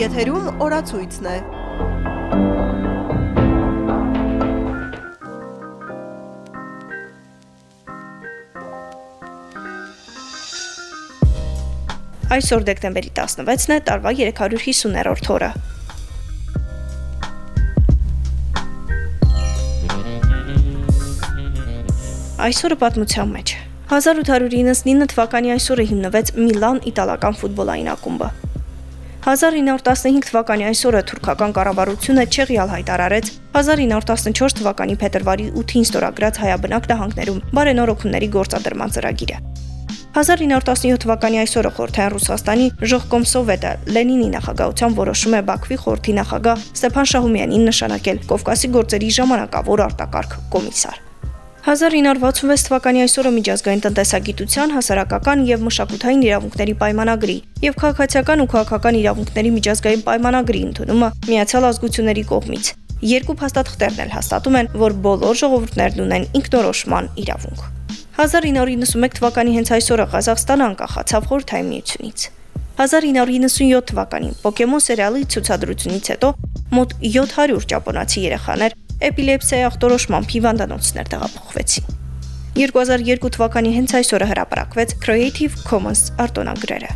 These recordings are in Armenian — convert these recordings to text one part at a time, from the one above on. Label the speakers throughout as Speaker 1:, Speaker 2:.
Speaker 1: Եթերում օրացույցն է։
Speaker 2: Այսօր դեկտեմբերի 16-ն է, տարվա 350-րդ օրը։ Այսօրը պատմության մեջ 1899 թվականի այսօրը հիմնվեց Միլան իտալական ֆուտբոլային ակումբը։ 1915 թվականի այսօրը թուրքական կառավարությունը Չեղիալ հայտարարեց. 1914 թվականի փետրվարի 8-ին ստորագրած հայաբնակ նահանգներում. Բարենորոգումների գործադրման ծրագիրը։ 1917 թվականի այսօրը խորհրդային Ռուսաստանի Ժողկոմ Սովետը Լենինի նախագահության որոշում է Բաքվի խորհրդի նախագահ Ստեփան Շահումյանին նշանակել Կովկասի գործերի ժամանակավոր արտակարգ կոմիսար։ 1966 թվականի այսօրը միջազգային տնտեսագիտության, հասարակական եւ մշակութային իրավունքների պայմանագրի եւ քաղաքացիական ու քաղաքական իրավունքների միջազգային պայմանագրի ընդունումը Միացյալ Ազգությունների կողմից։ Երկու փաստաթղթերն էլ հաստատում են, որ բոլոր ժողովուրդներն ունեն ինքնորոշման իրավունք։ 1991 թվականի հենց այսօրը Ղազախստանը անկախացավ Խորհրդային Միությունից։ 1997 թվականին Պոկեմոն սերիալի ցուցադրությունից հետո մոտ 700 ճապոնացի երեխաներ էպիլեպսիայի ախտորոշմամբ հիվանդանոցներ տեղափոխվեցին։ 2002 թվականի հենց այսօրը հրապարակվեց Creative Commons արտոնագրերը։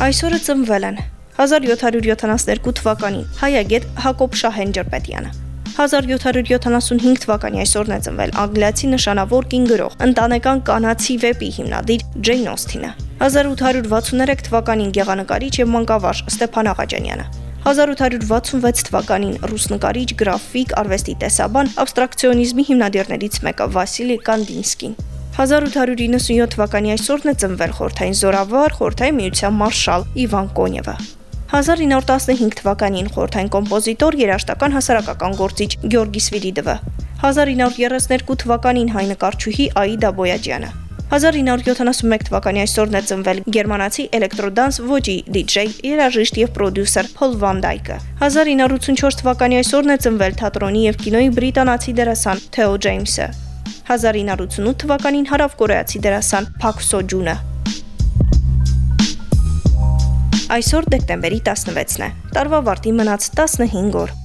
Speaker 2: Այսօրը ծնվել են 1772 թվականին հայագետ Հակոբ Շահեն Ջրպետյանը 1775 թվականի այսօրն է ծնվել անգլիացի նշանավոր կինգրող, ընտանեկան կանացի վեպի հիմնադիր Ջեյն Օսթինը։ 1863 թվականին գեղանկարիչ եւ մանկավարժ Ստեփան Աղաջանյանը։ 1866 թվականին ռուս նկարիչ, գրաֆիկ, արվեստի տեսաբան, абստրակցիոնիզմի հիմնադիրներից մեկը Վասիլի Կանդինսկին։ 1897 թվականի այսօրն է ծնվել խորթային զորավար, խորթային միության մարշալ Իվան Կոնևը։ 1915 թվականին խորթային կոմպոզիտոր, երաժշտական հասարակական գործիչ Գյորգի Սվիրիդովը։ 1932 թվականին հայ նկարչուհի Աիդա Բոյաջյանը։ 1971 թվականի այսօրն է ծնվել գերմանացի էլեկտրոդանս ոճի դիջեյ, երաժիշտ եւ պրոդյուսեր Փոլ Վան Դայկը։ 1984 թվականի այսօրն է ծնվել թատրոնի եւ կինոյի բրիտանացի դերասան Թեո Ջեյմսը։ 1988 թվականին հարավ կորեացի դերասան Փակ Սոջունը։ Այսօր դեկտեմբերի 16-ն է։ Տարվա վարտի մնաց 15 օր։